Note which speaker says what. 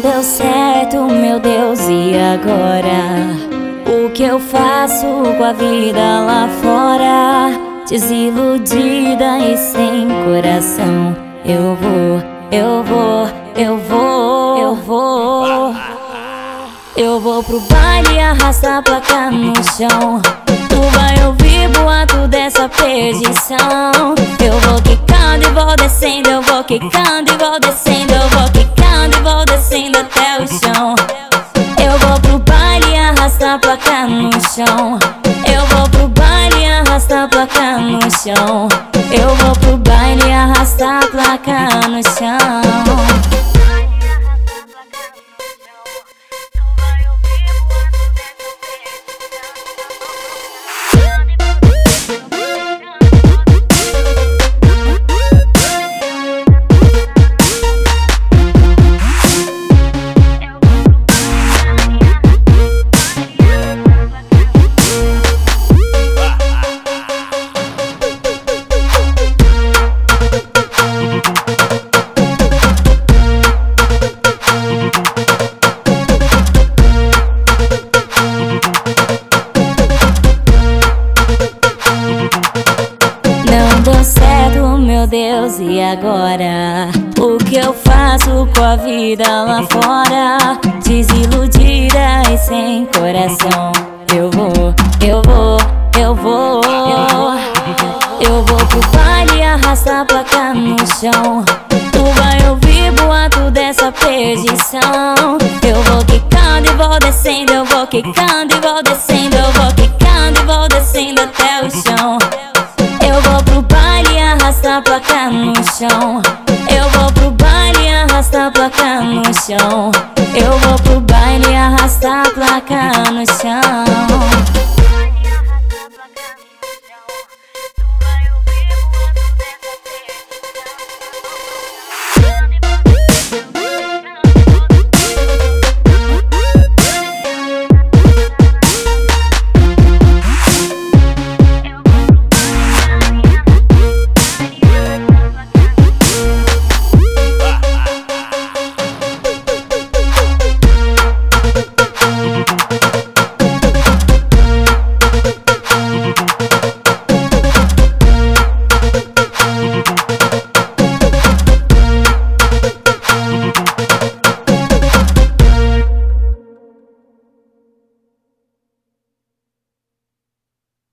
Speaker 1: deu certo, meu Deus, e agora? O que eu faço com a vida lá fora? Desiludida e sem coração. Eu vou, eu vou, eu vou, eu vou. Eu vou pro baile arrastar a placa no chão. Tu vai ouvir boato dessa perdição. Eu vou quicando e vou descendo, eu vou quicando e vou descendo, eu vou até o chão. Eu vou pro baile arrastar placa no chão. Eu vou pro baile arrastar placa no chão. Eu vou pro baile arrastar placa E agora? O que eu faço com a vida lá fora? Desiludida e sem coração. Eu vou, eu vou, eu vou. Eu vou pro baile arrastar a placa no chão. Tu vai ouvir boato dessa perdição. Eu vou quicando e vou descendo, eu vou quicando e vou descendo, baile arrastar a placa no chão. Eu vou pro baile arrastar a placa no chão. Eu vou pro baile arrastar a placa no chão.